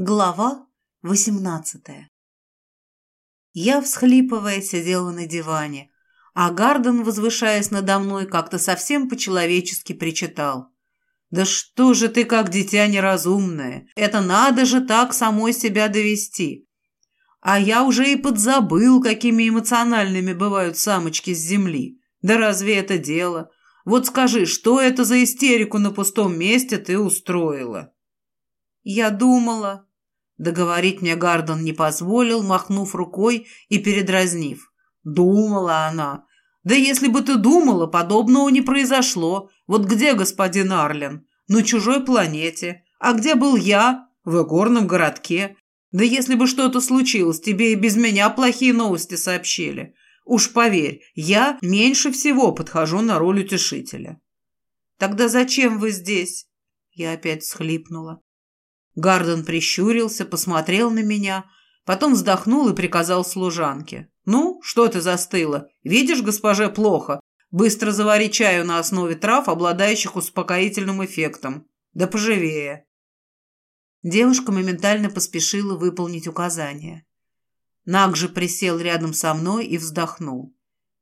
Глава восемнадцатая Я, всхлипывая, сидела на диване, а Гарден, возвышаясь надо мной, как-то совсем по-человечески причитал. «Да что же ты, как дитя неразумное! Это надо же так самой себя довести! А я уже и подзабыл, какими эмоциональными бывают самочки с земли. Да разве это дело? Вот скажи, что это за истерику на пустом месте ты устроила?» «Я думала...» Договорить мне Гардон не позволил, махнув рукой и передразнив. Думала она. Да если бы ты думала, подобного не произошло. Вот где господин Арлен? На чужой планете. А где был я? В игорном городке. Да если бы что-то случилось, тебе и без меня плохие новости сообщили. Уж поверь, я меньше всего подхожу на роль утешителя. Тогда зачем вы здесь? Я опять схлипнула. Гарден прищурился, посмотрел на меня, потом вздохнул и приказал служанке. «Ну, что ты застыла? Видишь, госпоже, плохо. Быстро завари чаю на основе трав, обладающих успокоительным эффектом. Да поживее». Девушка моментально поспешила выполнить указание. Наг же присел рядом со мной и вздохнул.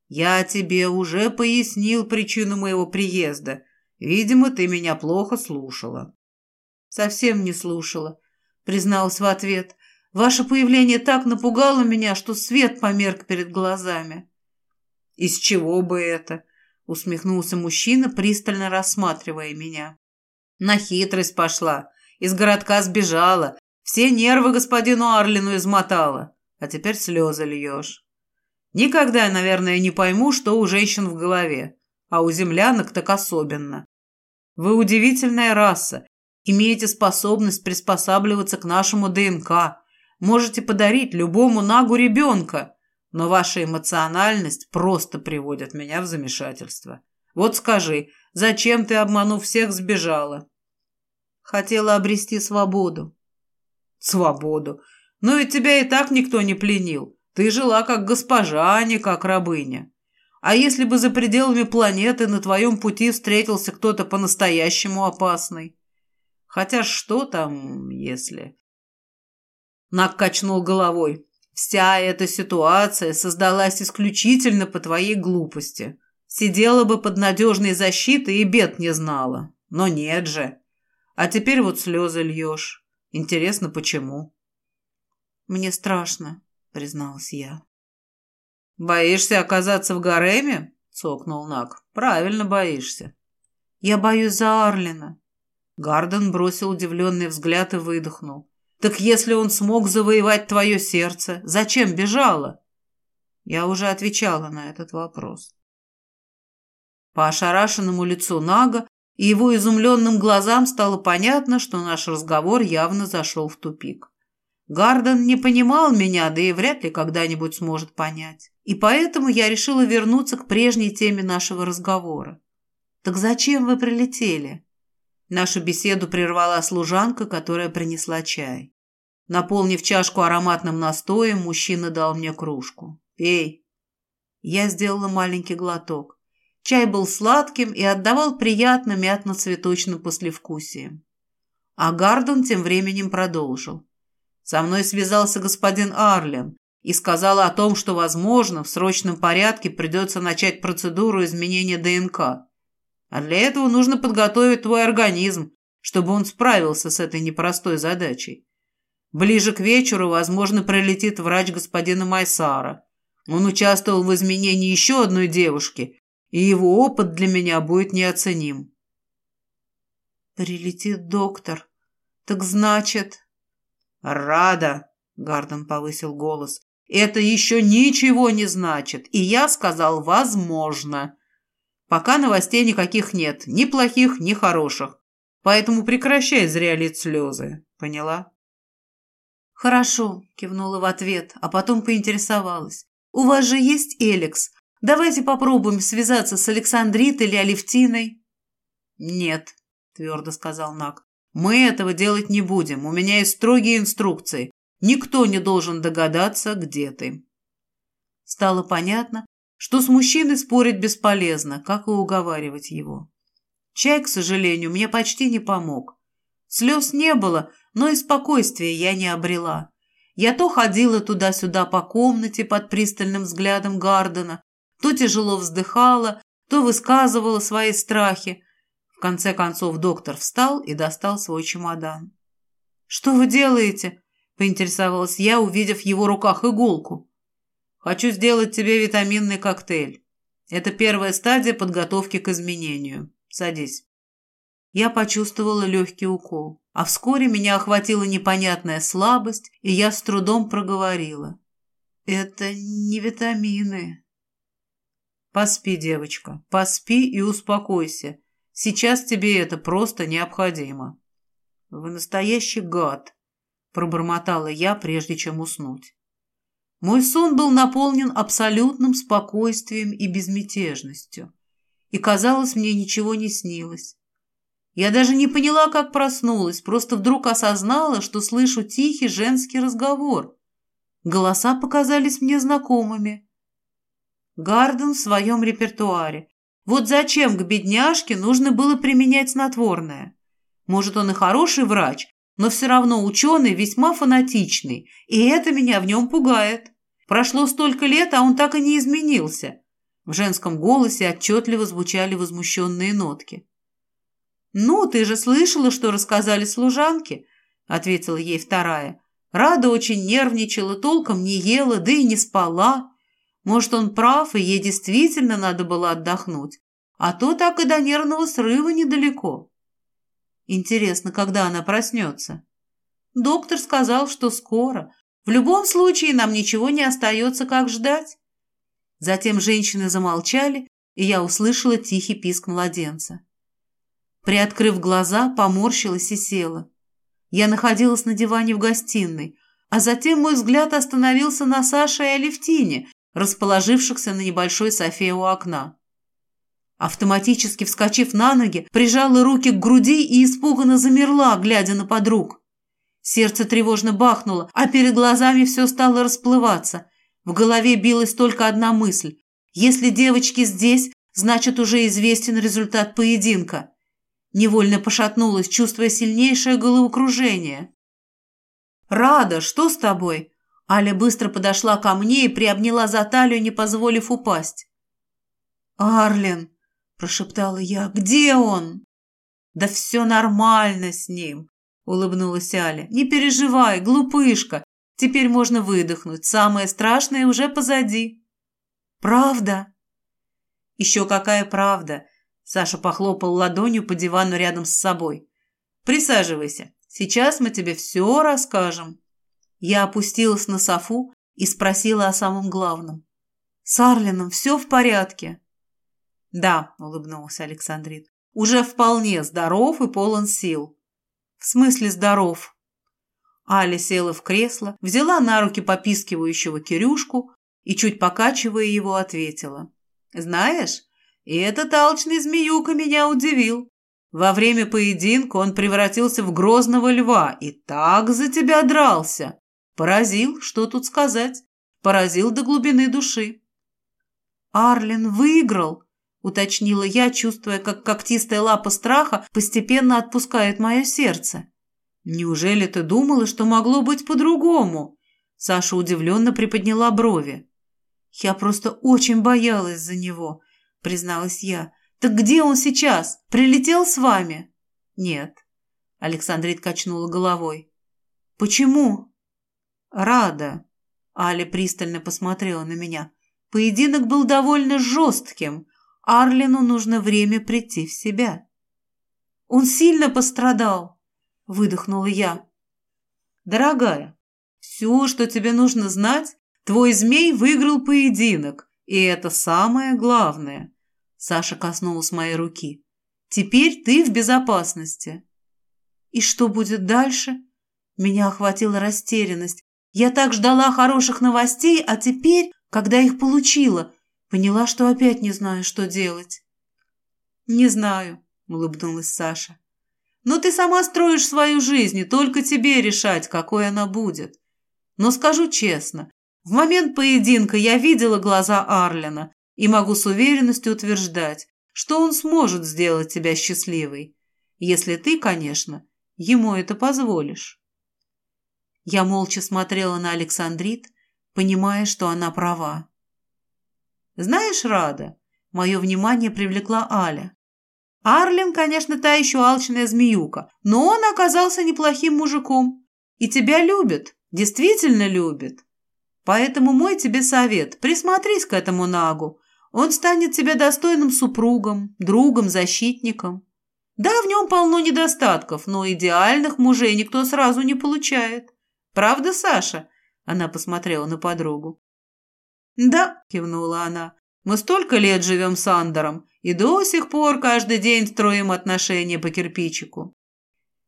«Я тебе уже пояснил причину моего приезда. Видимо, ты меня плохо слушала». Совсем не слушала, призналась в ответ. Ваше появление так напугало меня, что свет померк перед глазами. Из чего бы это? Усмехнулся мужчина, пристально рассматривая меня. На хитрость пошла. Из городка сбежала. Все нервы господину Арлину измотала. А теперь слезы льешь. Никогда, наверное, не пойму, что у женщин в голове. А у землянок так особенно. Вы удивительная раса, Имеете способность приспосабливаться к нашему ДНК. Можете подарить любому нагу ребенка. Но ваша эмоциональность просто приводит меня в замешательство. Вот скажи, зачем ты, обманув всех, сбежала? Хотела обрести свободу. Свободу? Но ведь тебя и так никто не пленил. Ты жила как госпожа, а не как рабыня. А если бы за пределами планеты на твоем пути встретился кто-то по-настоящему опасный? Хотя что там, если... Нак качнул головой. Вся эта ситуация создалась исключительно по твоей глупости. Сидела бы под надежной защитой и бед не знала. Но нет же. А теперь вот слезы льешь. Интересно, почему? Мне страшно, призналась я. Боишься оказаться в гареме? Цокнул Нак. Правильно боишься. Я боюсь за Арлина. Гарден бросил удивленный взгляд и выдохнул. «Так если он смог завоевать твое сердце, зачем бежала?» Я уже отвечала на этот вопрос. По ошарашенному лицу Нага и его изумленным глазам стало понятно, что наш разговор явно зашел в тупик. Гарден не понимал меня, да и вряд ли когда-нибудь сможет понять. И поэтому я решила вернуться к прежней теме нашего разговора. «Так зачем вы прилетели?» Нашу беседу прервала служанка, которая принесла чай. Наполнив чашку ароматным настоем, мужчина дал мне кружку. «Пей». Я сделала маленький глоток. Чай был сладким и отдавал приятно мятно-цветочным послевкусием. А Гардон тем временем продолжил. Со мной связался господин Арлен и сказал о том, что, возможно, в срочном порядке придется начать процедуру изменения ДНК. А для этого нужно подготовить твой организм, чтобы он справился с этой непростой задачей. Ближе к вечеру, возможно, прилетит врач господина Майсара. Он участвовал в изменении еще одной девушки, и его опыт для меня будет неоценим. Прилетит доктор. Так значит... Рада, Гарден повысил голос. Это еще ничего не значит. И я сказал «возможно». Пока новостей никаких нет, ни плохих, ни хороших. Поэтому прекращай зря лить слезы. Поняла? Хорошо, кивнула в ответ, а потом поинтересовалась. У вас же есть Эликс. Давайте попробуем связаться с Александритой или Алевтиной. Нет, твердо сказал Нак. Мы этого делать не будем. У меня есть строгие инструкции. Никто не должен догадаться, где ты. Стало понятно, что с мужчиной спорить бесполезно, как и уговаривать его. Чай, к сожалению, мне почти не помог. Слез не было, но и спокойствия я не обрела. Я то ходила туда-сюда по комнате под пристальным взглядом Гардена, то тяжело вздыхала, то высказывала свои страхи. В конце концов доктор встал и достал свой чемодан. «Что вы делаете?» – поинтересовалась я, увидев в его руках иголку. «Хочу сделать тебе витаминный коктейль. Это первая стадия подготовки к изменению. Садись». Я почувствовала легкий укол, а вскоре меня охватила непонятная слабость, и я с трудом проговорила. «Это не витамины». «Поспи, девочка, поспи и успокойся. Сейчас тебе это просто необходимо». «Вы настоящий гад», – пробормотала я, прежде чем уснуть. Мой сон был наполнен абсолютным спокойствием и безмятежностью, и, казалось, мне ничего не снилось. Я даже не поняла, как проснулась, просто вдруг осознала, что слышу тихий женский разговор. Голоса показались мне знакомыми. Гарден в своем репертуаре. Вот зачем к бедняжке нужно было применять снотворное? Может, он и хороший врач, но все равно ученый весьма фанатичный, и это меня в нем пугает. Прошло столько лет, а он так и не изменился. В женском голосе отчетливо звучали возмущенные нотки. «Ну, ты же слышала, что рассказали служанки», — ответила ей вторая. «Рада очень нервничала, толком не ела, да и не спала. Может, он прав, и ей действительно надо было отдохнуть. А то так и до нервного срыва недалеко». Интересно, когда она проснется? Доктор сказал, что скоро. В любом случае нам ничего не остается, как ждать. Затем женщины замолчали, и я услышала тихий писк младенца. Приоткрыв глаза, поморщилась и села. Я находилась на диване в гостиной, а затем мой взгляд остановился на Саше и Алевтине, расположившихся на небольшой софе у окна. Автоматически вскочив на ноги, прижала руки к груди и испуганно замерла, глядя на подруг. Сердце тревожно бахнуло, а перед глазами все стало расплываться. В голове билась только одна мысль. Если девочки здесь, значит, уже известен результат поединка. Невольно пошатнулась, чувствуя сильнейшее головокружение. «Рада, что с тобой?» Аля быстро подошла ко мне и приобняла за талию, не позволив упасть. «Арлен!» – прошептала я. «Где он?» «Да все нормально с ним», – улыбнулась Аля. «Не переживай, глупышка. Теперь можно выдохнуть. Самое страшное уже позади». «Правда?» «Еще какая правда?» Саша похлопал ладонью по дивану рядом с собой. «Присаживайся. Сейчас мы тебе все расскажем». Я опустилась на софу и спросила о самом главном. «С Арлином все в порядке?» «Да», — улыбнулся Александрит, — «уже вполне здоров и полон сил». «В смысле здоров?» Аля села в кресло, взяла на руки попискивающего Кирюшку и, чуть покачивая его, ответила. «Знаешь, и этот алчный змеюка меня удивил. Во время поединка он превратился в грозного льва и так за тебя дрался. Поразил, что тут сказать, поразил до глубины души». «Арлин выиграл!» Уточнила я, чувствуя, как когтистая лапа страха постепенно отпускает мое сердце. «Неужели ты думала, что могло быть по-другому?» Саша удивленно приподняла брови. «Я просто очень боялась за него», — призналась я. «Так где он сейчас? Прилетел с вами?» «Нет», — Александрит качнула головой. «Почему?» «Рада», — Аля пристально посмотрела на меня. «Поединок был довольно жестким. Арлину нужно время прийти в себя. Он сильно пострадал, выдохнула я. Дорогая, все, что тебе нужно знать, твой змей выиграл поединок, и это самое главное. Саша коснулась моей руки. Теперь ты в безопасности. И что будет дальше? Меня охватила растерянность. Я так ждала хороших новостей, а теперь, когда их получила, Поняла, что опять не знаю, что делать. «Не знаю», — улыбнулась Саша. «Но ты сама строишь свою жизнь, и только тебе решать, какой она будет. Но скажу честно, в момент поединка я видела глаза Арлина и могу с уверенностью утверждать, что он сможет сделать тебя счастливой. Если ты, конечно, ему это позволишь. Я молча смотрела на Александрит, понимая, что она права. «Знаешь, Рада, мое внимание привлекла Аля. Арлин, конечно, та еще алчная змеюка, но он оказался неплохим мужиком. И тебя любит, действительно любит. Поэтому мой тебе совет – присмотрись к этому Нагу. Он станет тебе достойным супругом, другом, защитником. Да, в нем полно недостатков, но идеальных мужей никто сразу не получает. Правда, Саша?» Она посмотрела на подругу. «Да», – кивнула она, – «мы столько лет живем с Андером, и до сих пор каждый день строим отношения по кирпичику.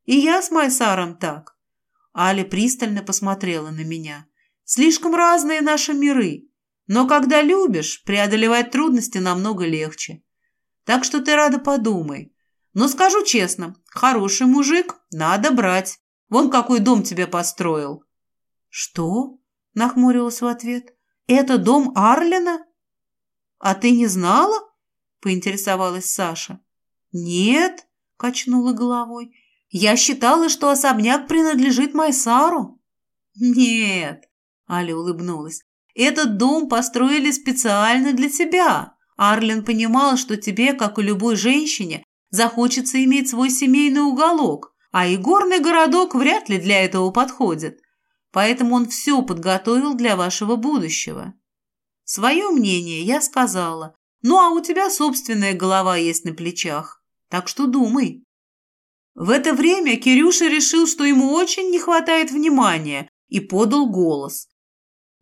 И я с Майсаром так. Аля пристально посмотрела на меня. Слишком разные наши миры. Но когда любишь, преодолевать трудности намного легче. Так что ты рада подумай. Но скажу честно, хороший мужик надо брать. Вон какой дом тебе построил. Что? Нахмурилась в ответ. Это дом Арлина? А ты не знала? – поинтересовалась Саша. «Нет», – качнула головой. «Я считала, что особняк принадлежит Майсару». «Нет», – Аля улыбнулась. «Этот дом построили специально для тебя. Арлин понимал, что тебе, как и любой женщине, захочется иметь свой семейный уголок, а и горный городок вряд ли для этого подходит. Поэтому он все подготовил для вашего будущего». Свое мнение я сказала, ну, а у тебя собственная голова есть на плечах, так что думай. В это время Кирюша решил, что ему очень не хватает внимания, и подал голос.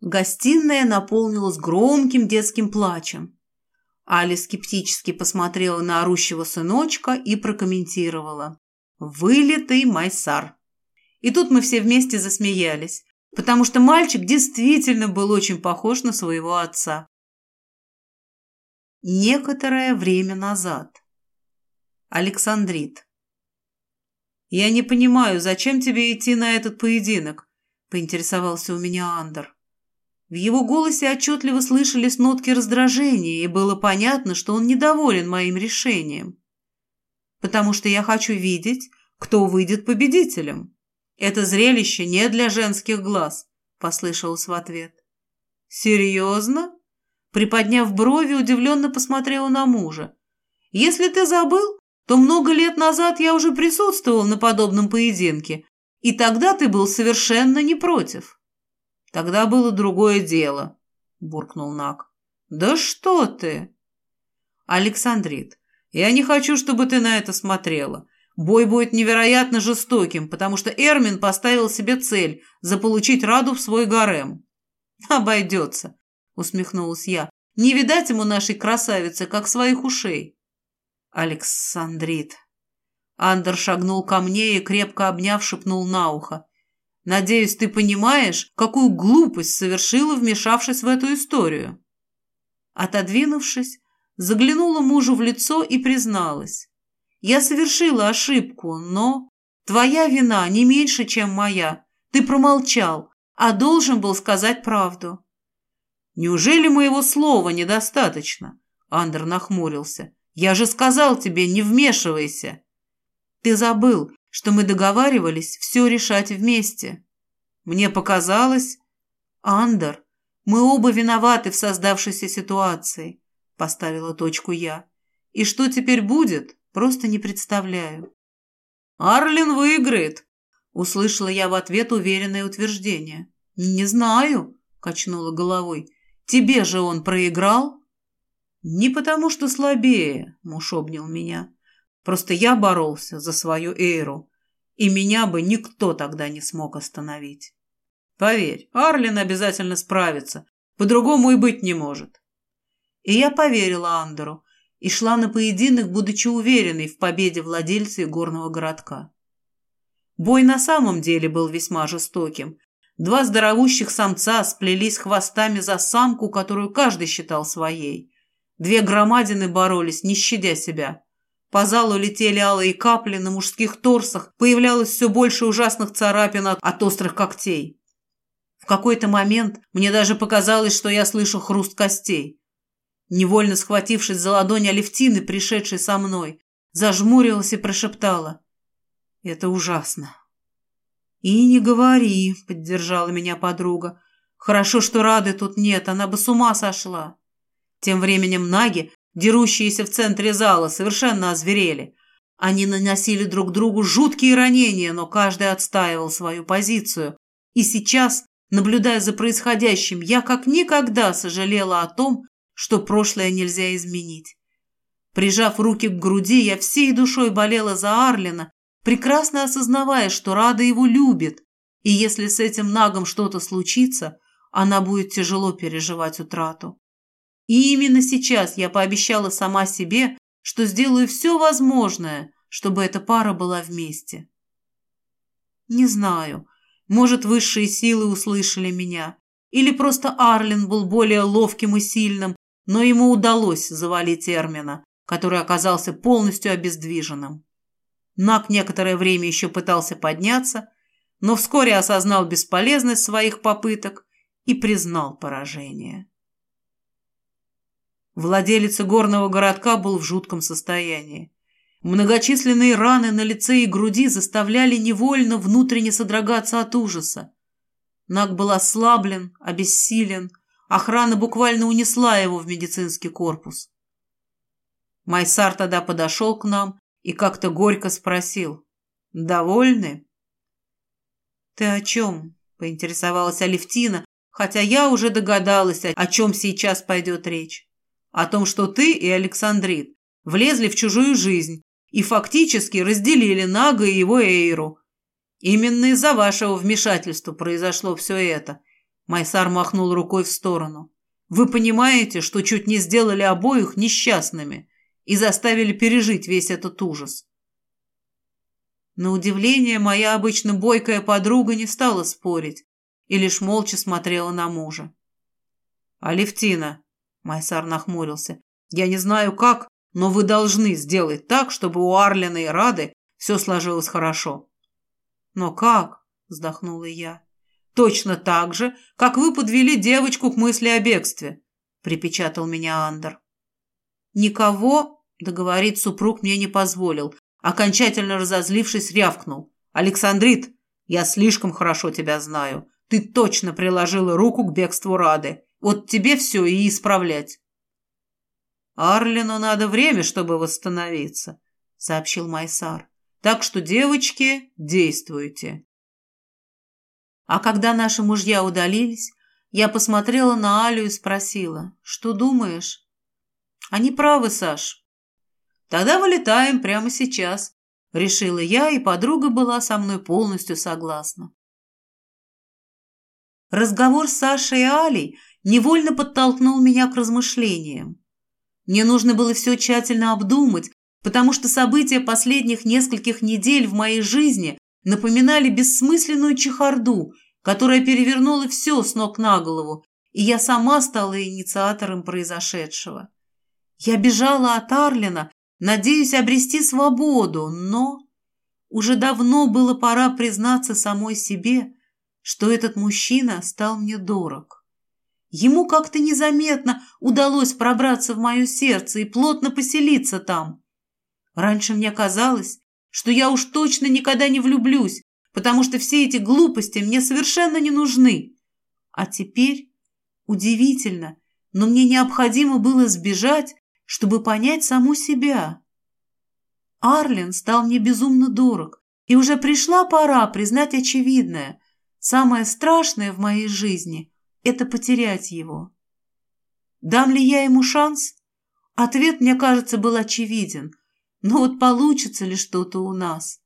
Гостиная наполнилась громким детским плачем. Аля скептически посмотрела на орущего сыночка и прокомментировала. «Вылитый майсар». И тут мы все вместе засмеялись, потому что мальчик действительно был очень похож на своего отца. Некоторое время назад. Александрит. «Я не понимаю, зачем тебе идти на этот поединок?» – поинтересовался у меня Андер. В его голосе отчетливо слышались нотки раздражения, и было понятно, что он недоволен моим решением. «Потому что я хочу видеть, кто выйдет победителем. Это зрелище не для женских глаз», – послышалось в ответ. «Серьезно?» Приподняв брови, удивленно посмотрела на мужа. «Если ты забыл, то много лет назад я уже присутствовал на подобном поединке, и тогда ты был совершенно не против». «Тогда было другое дело», – буркнул Нак. «Да что ты!» «Александрит, я не хочу, чтобы ты на это смотрела. Бой будет невероятно жестоким, потому что Эрмин поставил себе цель – заполучить Раду в свой гарем». «Обойдется усмехнулась я. Не видать ему нашей красавицы, как своих ушей. Александрит. Андер шагнул ко мне и, крепко обняв, шепнул на ухо. «Надеюсь, ты понимаешь, какую глупость совершила, вмешавшись в эту историю?» Отодвинувшись, заглянула мужу в лицо и призналась. «Я совершила ошибку, но твоя вина не меньше, чем моя. Ты промолчал, а должен был сказать правду. «Неужели моего слова недостаточно?» Андер нахмурился. «Я же сказал тебе, не вмешивайся!» «Ты забыл, что мы договаривались все решать вместе. Мне показалось...» «Андер, мы оба виноваты в создавшейся ситуации», — поставила точку я. «И что теперь будет, просто не представляю». «Арлин выиграет», — услышала я в ответ уверенное утверждение. «Не знаю», — качнула головой. Тебе же он проиграл?» «Не потому, что слабее», — муж обнял меня. «Просто я боролся за свою Эйру, и меня бы никто тогда не смог остановить. Поверь, Арлин обязательно справится, по-другому и быть не может». И я поверила Андеру и шла на поединок, будучи уверенной в победе владельца горного городка. Бой на самом деле был весьма жестоким, Два здоровущих самца сплелись хвостами за самку, которую каждый считал своей. Две громадины боролись, не щадя себя. По залу летели алые капли, на мужских торсах появлялось все больше ужасных царапин от, острых когтей. В какой-то момент мне даже показалось, что я слышу хруст костей. Невольно схватившись за ладонь Алевтины, пришедшей со мной, зажмурилась и прошептала. Это ужасно. И не говори, поддержала меня подруга. Хорошо, что Рады тут нет, она бы с ума сошла. Тем временем наги, дерущиеся в центре зала, совершенно озверели. Они наносили друг другу жуткие ранения, но каждый отстаивал свою позицию. И сейчас, наблюдая за происходящим, я как никогда сожалела о том, что прошлое нельзя изменить. Прижав руки к груди, я всей душой болела за Арлина, прекрасно осознавая, что Рада его любит, и если с этим нагом что-то случится, она будет тяжело переживать утрату. И именно сейчас я пообещала сама себе, что сделаю все возможное, чтобы эта пара была вместе. Не знаю, может, высшие силы услышали меня, или просто Арлин был более ловким и сильным, но ему удалось завалить Эрмина, который оказался полностью обездвиженным. Нак некоторое время еще пытался подняться, но вскоре осознал бесполезность своих попыток и признал поражение. Владелец горного городка был в жутком состоянии. Многочисленные раны на лице и груди заставляли невольно внутренне содрогаться от ужаса. Наг был ослаблен, обессилен, охрана буквально унесла его в медицинский корпус. Майсар тогда подошел к нам и как-то горько спросил. «Довольны?» «Ты о чем?» – поинтересовалась Алевтина, хотя я уже догадалась, о чем сейчас пойдет речь о том, что ты и Александрит влезли в чужую жизнь и фактически разделили Нага и его Эйру. Именно из-за вашего вмешательства произошло все это. Майсар махнул рукой в сторону. Вы понимаете, что чуть не сделали обоих несчастными и заставили пережить весь этот ужас. На удивление, моя обычно бойкая подруга не стала спорить и лишь молча смотрела на мужа. «Алевтина, Майсар нахмурился. «Я не знаю как, но вы должны сделать так, чтобы у Арлина и Рады все сложилось хорошо». «Но как?» – вздохнула я. «Точно так же, как вы подвели девочку к мысли о бегстве», – припечатал меня Андер. «Никого», – договорить супруг мне не позволил, окончательно разозлившись, рявкнул. «Александрит, я слишком хорошо тебя знаю. Ты точно приложила руку к бегству Рады. Вот тебе все и исправлять. Арлину надо время, чтобы восстановиться, сообщил Майсар. Так что, девочки, действуйте. А когда наши мужья удалились, я посмотрела на Алю и спросила, что думаешь? Они правы, Саш. Тогда вылетаем прямо сейчас, решила я, и подруга была со мной полностью согласна. Разговор с Сашей и Алей невольно подтолкнул меня к размышлениям. Мне нужно было все тщательно обдумать, потому что события последних нескольких недель в моей жизни напоминали бессмысленную чехарду, которая перевернула все с ног на голову, и я сама стала инициатором произошедшего. Я бежала от Арлина, надеясь обрести свободу, но уже давно было пора признаться самой себе, что этот мужчина стал мне дорог. Ему как-то незаметно удалось пробраться в мое сердце и плотно поселиться там. Раньше мне казалось, что я уж точно никогда не влюблюсь, потому что все эти глупости мне совершенно не нужны. А теперь, удивительно, но мне необходимо было сбежать, чтобы понять саму себя. Арлен стал мне безумно дорог, и уже пришла пора признать очевидное. Самое страшное в моей жизни это потерять его. Дам ли я ему шанс? Ответ, мне кажется, был очевиден. Но вот получится ли что-то у нас?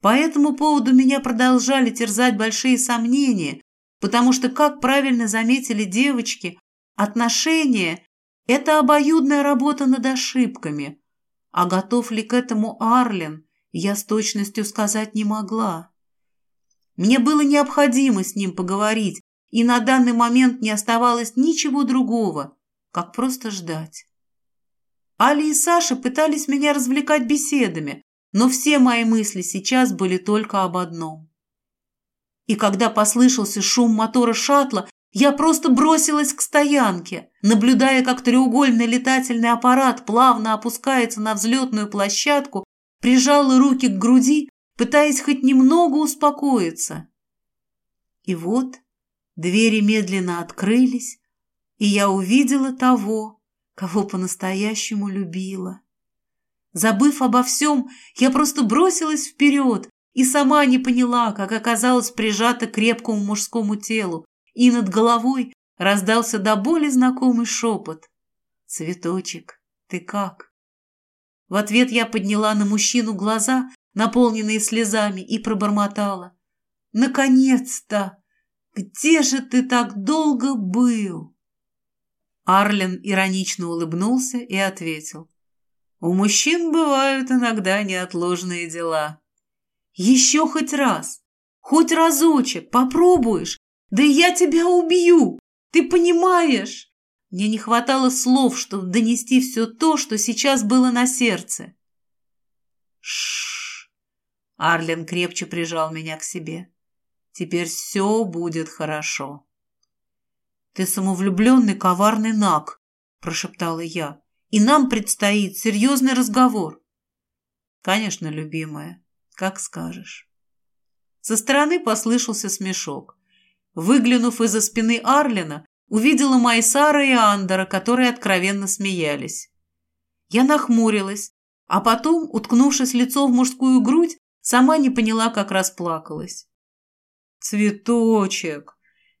По этому поводу меня продолжали терзать большие сомнения, потому что, как правильно заметили девочки, отношения – это обоюдная работа над ошибками. А готов ли к этому Арлен, я с точностью сказать не могла. Мне было необходимо с ним поговорить, и на данный момент не оставалось ничего другого, как просто ждать. Али и Саша пытались меня развлекать беседами, но все мои мысли сейчас были только об одном. И когда послышался шум мотора шаттла, я просто бросилась к стоянке, наблюдая, как треугольный летательный аппарат плавно опускается на взлетную площадку, прижала руки к груди, пытаясь хоть немного успокоиться. И вот двери медленно открылись, и я увидела того, кого по-настоящему любила. Забыв обо всем, я просто бросилась вперед и сама не поняла, как оказалась прижата к крепкому мужскому телу, и над головой раздался до боли знакомый шепот. «Цветочек, ты как?» В ответ я подняла на мужчину глаза, наполненные слезами, и пробормотала. «Наконец-то! Где же ты так долго был?» Арлен иронично улыбнулся и ответил. «У мужчин бывают иногда неотложные дела». «Еще хоть раз, хоть разочек попробуешь, да я тебя убью, ты понимаешь?» Мне не хватало слов, чтобы донести все то, что сейчас было на сердце. Шш. Арлен крепче прижал меня к себе. Теперь все будет хорошо. Ты самовлюбленный коварный наг, прошептала я. И нам предстоит серьезный разговор. Конечно, любимая, как скажешь. Со стороны послышался смешок. Выглянув из-за спины Арлина, увидела Майсара и Андера, которые откровенно смеялись. Я нахмурилась, а потом, уткнувшись лицом в мужскую грудь, сама не поняла, как расплакалась. «Цветочек!» –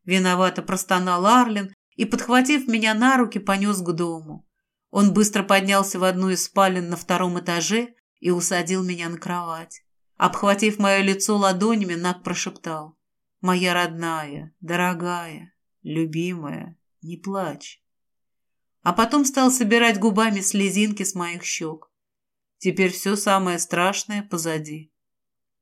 виновато простонал Арлин и, подхватив меня на руки, понес к дому. Он быстро поднялся в одну из спален на втором этаже и усадил меня на кровать. Обхватив мое лицо ладонями, Нак прошептал. «Моя родная, дорогая, любимая, не плачь. А потом стал собирать губами слезинки с моих щек. Теперь все самое страшное позади.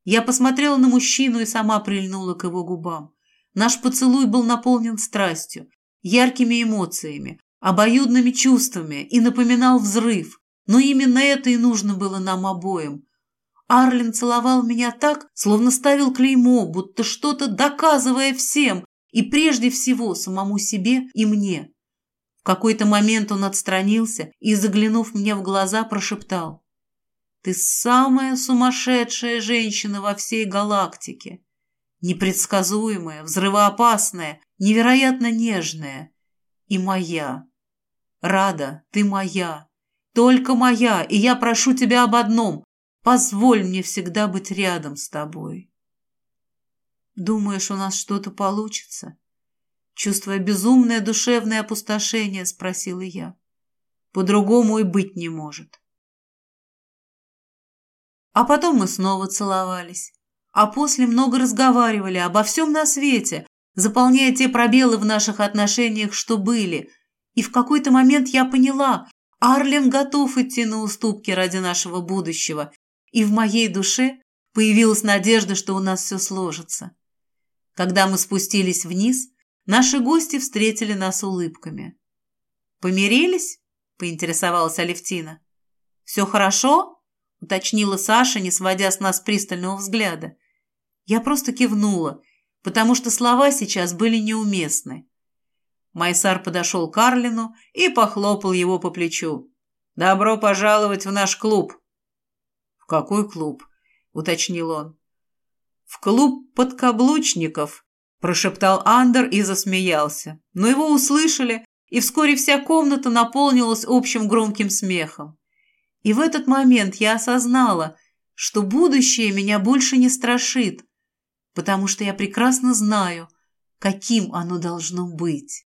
Я посмотрела на мужчину и сама прильнула к его губам. Наш поцелуй был наполнен страстью, яркими эмоциями, обоюдными чувствами и напоминал взрыв. Но именно это и нужно было нам обоим. Арлин целовал меня так, словно ставил клеймо, будто что-то доказывая всем, и прежде всего самому себе и мне. В какой-то момент он отстранился и, заглянув мне в глаза, прошептал. «Ты самая сумасшедшая женщина во всей галактике. Непредсказуемая, взрывоопасная, невероятно нежная. И моя. Рада, ты моя. Только моя, и я прошу тебя об одном. Позволь мне всегда быть рядом с тобой». Думаешь, у нас что-то получится? Чувствуя безумное душевное опустошение, спросила я. По-другому и быть не может. А потом мы снова целовались. А после много разговаривали обо всем на свете, заполняя те пробелы в наших отношениях, что были. И в какой-то момент я поняла, Арлен готов идти на уступки ради нашего будущего. И в моей душе появилась надежда, что у нас все сложится. Когда мы спустились вниз, наши гости встретили нас улыбками. «Помирились?» – поинтересовалась Алевтина. «Все хорошо?» – уточнила Саша, не сводя с нас пристального взгляда. Я просто кивнула, потому что слова сейчас были неуместны. Майсар подошел к Арлину и похлопал его по плечу. «Добро пожаловать в наш клуб!» «В какой клуб?» – уточнил он. «В клуб подкаблучников», – прошептал Андер и засмеялся. Но его услышали, и вскоре вся комната наполнилась общим громким смехом. И в этот момент я осознала, что будущее меня больше не страшит, потому что я прекрасно знаю, каким оно должно быть.